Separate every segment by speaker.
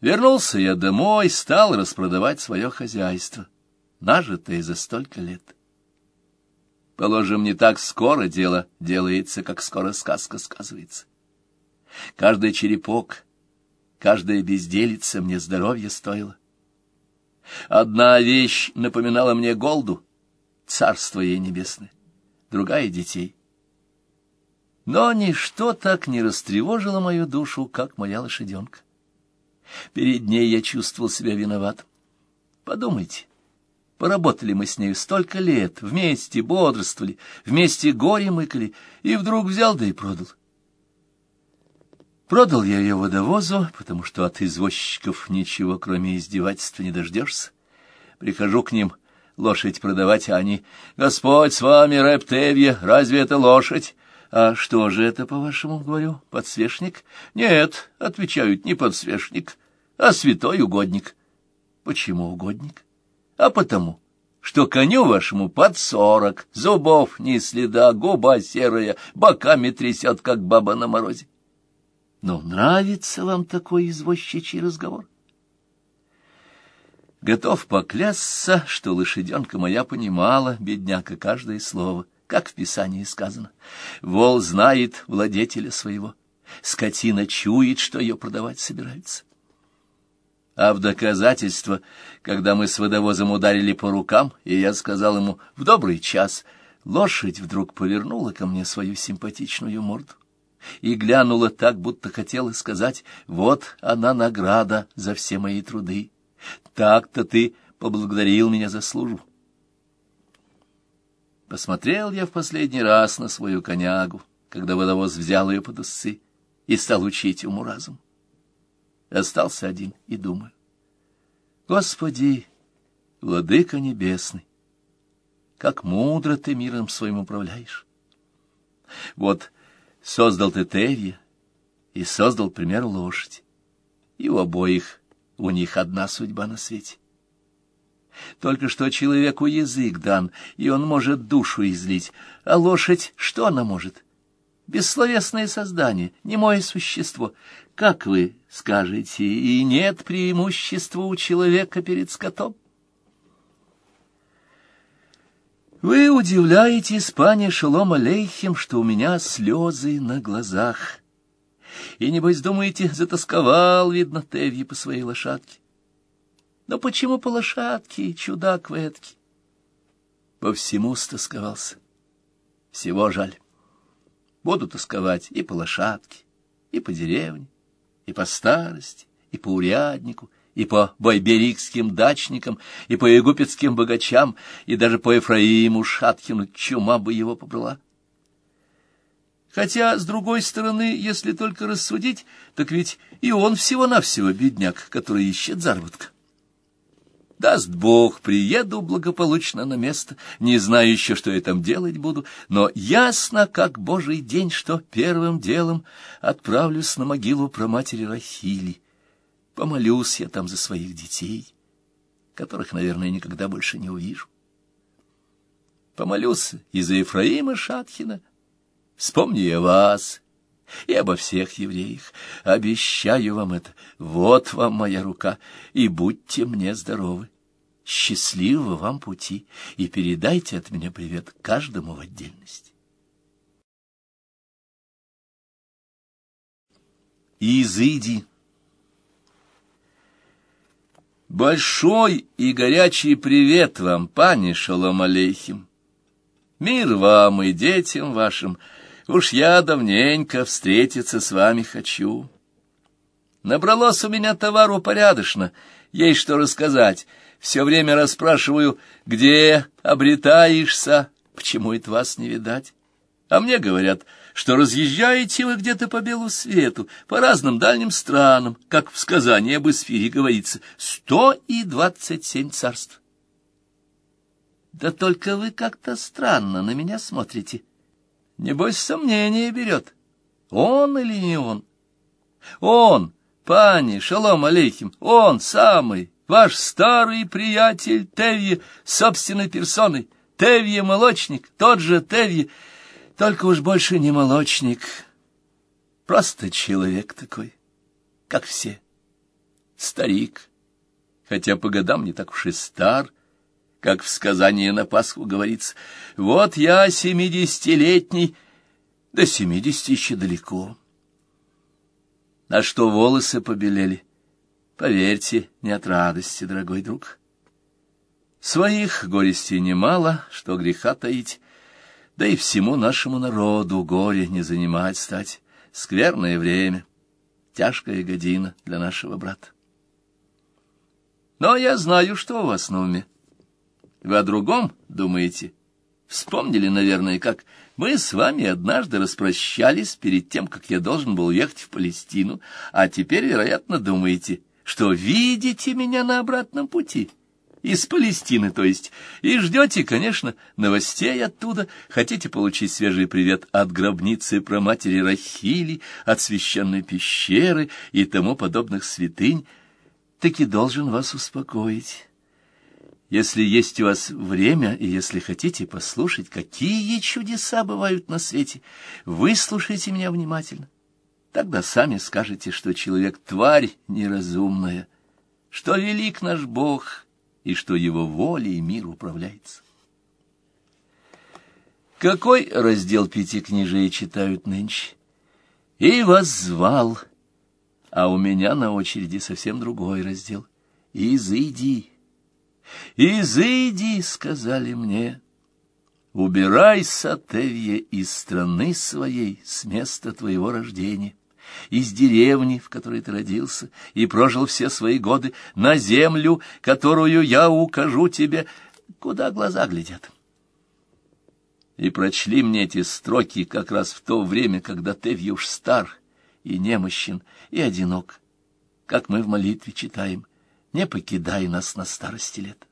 Speaker 1: Вернулся я домой, стал распродавать свое хозяйство, нажитое за столько лет. Положим, не так скоро дело делается, как скоро сказка сказывается. Каждый черепок, каждая безделица мне здоровья стоила. Одна вещь напоминала мне Голду, царство ей небесное, другая — детей. Но ничто так не растревожило мою душу, как моя лошаденка. Перед ней я чувствовал себя виноватым. Подумайте, поработали мы с ней столько лет, вместе бодрствовали, вместе горе мыкали, и вдруг взял да и продал. Продал я ее водовозу, потому что от извозчиков ничего, кроме издевательства, не дождешься. Прихожу к ним лошадь продавать, а они «Господь с вами, Рептевья, разве это лошадь?» «А что же это, по-вашему, говорю, подсвечник?» «Нет», — отвечают, — «не подсвечник, а святой угодник». «Почему угодник?» «А потому, что коню вашему под сорок, зубов ни следа, губа серая, боками трясет, как баба на морозе». «Но нравится вам такой извозчичий разговор?» Готов поклясться, что лошаденка моя понимала, бедняка, каждое слово — как в Писании сказано. Вол знает владетеля своего, скотина чует, что ее продавать собирается. А в доказательство, когда мы с водовозом ударили по рукам, и я сказал ему «в добрый час», лошадь вдруг повернула ко мне свою симпатичную морду и глянула так, будто хотела сказать «вот она награда за все мои труды». Так-то ты поблагодарил меня за службу. Посмотрел я в последний раз на свою конягу, когда водовоз взял ее под усы и стал учить уму разум. Остался один и думаю. Господи, Владыка Небесный, как мудро ты миром своим управляешь. Вот создал ты Тевья и создал пример лошадь, и у обоих у них одна судьба на свете. Только что человеку язык дан, и он может душу излить. А лошадь что она может? Бессловесное создание, немое существо. Как вы скажете, и нет преимущества у человека перед скотом? Вы удивляетесь, пане Шалом Алейхим, что у меня слезы на глазах. И, небось, думаете, затасковал, видно, Тевьи по своей лошадке. Но почему по лошадке, чудак вы эдакий? По всему стосковался. Всего жаль. Буду тосковать и по лошадке, и по деревне, и по старости, и по уряднику, и по байберикским дачникам, и по египетским богачам, и даже по Ефраиму Шаткину чума бы его побрала. Хотя, с другой стороны, если только рассудить, так ведь и он всего-навсего бедняк, который ищет заработка. Даст Бог, приеду благополучно на место, не знаю еще, что я там делать буду, но ясно, как божий день, что первым делом отправлюсь на могилу про матери Рахили. Помолюсь я там за своих детей, которых, наверное, никогда больше не увижу. Помолюсь и за Ефраима Шатхина. Вспомни я вас, и обо всех евреях. Обещаю вам это. Вот вам моя рука, и будьте мне здоровы. Счастливого вам пути, и передайте от меня привет каждому в отдельности. Изыди Большой и горячий привет вам, пани Шалом Алейхим. Мир вам и детям вашим — Уж я давненько встретиться с вами хочу. Набралось у меня товару порядочно, есть что рассказать. Все время расспрашиваю, где обретаешься, почему это вас не видать. А мне говорят, что разъезжаете вы где-то по белу свету, по разным дальним странам, как в сказании об Исфире говорится, сто и двадцать семь царств. Да только вы как-то странно на меня смотрите. Небось, сомнение берет, он или не он. Он, пани, шалом алейхим, он самый, ваш старый приятель Тевье собственной персоной, Тевье молочник, тот же Тевье, только уж больше не молочник, просто человек такой, как все. Старик, хотя по годам не так уж и стар, как в сказании на Пасху говорится. Вот я семидесятилетний, до семидесяти еще далеко. А что волосы побелели? Поверьте, не от радости, дорогой друг. Своих горестей немало, что греха таить, да и всему нашему народу горе не занимать стать. Скверное время, тяжкая година для нашего брата. Но я знаю, что у вас на уме. Вы о другом думаете? Вспомнили, наверное, как мы с вами однажды распрощались перед тем, как я должен был ехать в Палестину, а теперь, вероятно, думаете, что видите меня на обратном пути. Из Палестины, то есть. И ждете, конечно, новостей оттуда. Хотите получить свежий привет от гробницы про матери Рахили, от священной пещеры и тому подобных святынь. Таки должен вас успокоить. Если есть у вас время, и если хотите послушать, какие чудеса бывают на свете, выслушайте меня внимательно. Тогда сами скажете, что человек — тварь неразумная, что велик наш Бог и что его волей мир управляется. Какой раздел пяти книжей читают нынче? «И воззвал», а у меня на очереди совсем другой раздел. «Изыди». «Изыди», — сказали мне, — «убирайся, Тевье, из страны своей, с места твоего рождения, из деревни, в которой ты родился и прожил все свои годы, на землю, которую я укажу тебе, куда глаза глядят». И прочли мне эти строки как раз в то время, когда Тевье уж стар и немощен, и одинок, как мы в молитве читаем — не покидай нас на старости лет.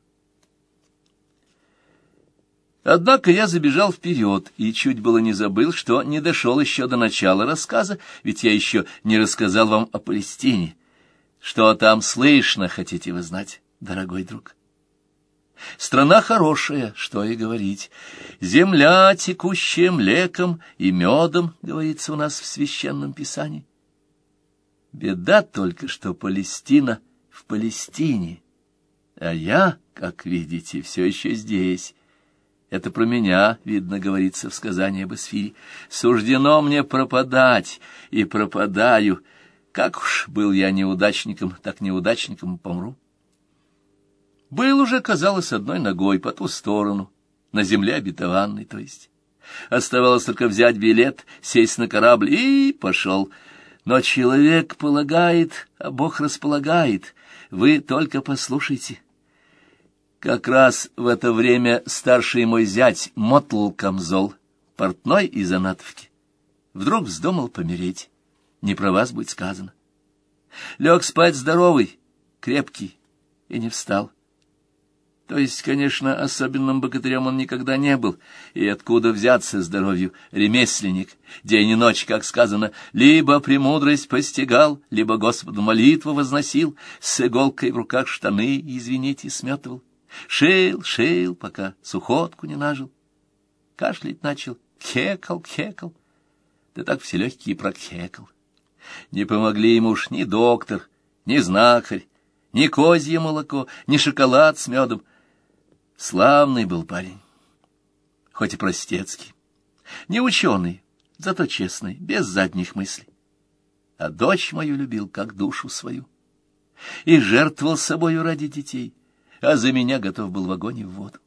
Speaker 1: Однако я забежал вперед и чуть было не забыл, что не дошел еще до начала рассказа, ведь я еще не рассказал вам о Палестине. Что там слышно, хотите вы знать, дорогой друг? Страна хорошая, что и говорить. Земля, текущая млеком и медом, говорится у нас в Священном Писании. Беда только, что Палестина в Палестине, а я, как видите, все еще здесь. Это про меня, видно, говорится в сказании об Эсфире. Суждено мне пропадать, и пропадаю. Как уж был я неудачником, так неудачником помру. Был уже, казалось, одной ногой по ту сторону, на земле обетованной, то есть. Оставалось только взять билет, сесть на корабль и пошел. Но человек полагает, а Бог располагает. Вы только послушайте. Как раз в это время старший мой зять мотл камзол, портной из Анатовки, вдруг вздумал помереть. Не про вас будет сказано. Лег спать здоровый, крепкий, и не встал. То есть, конечно, особенным богатырем он никогда не был, и откуда взяться здоровью ремесленник, день и ночь, как сказано, либо премудрость постигал, либо Господу молитву возносил, с иголкой в руках штаны, извините, сметывал, шеял, шеял, пока сухотку не нажил, кашлять начал, кекал, кекал, да так все легкие прокекал. Не помогли ему уж ни доктор, ни знахарь, ни козье молоко, ни шоколад с медом, Славный был парень, хоть и простецкий, не ученый, зато честный, без задних мыслей. А дочь мою любил, как душу свою, и жертвовал собою ради детей, а за меня готов был в огонь и в воду.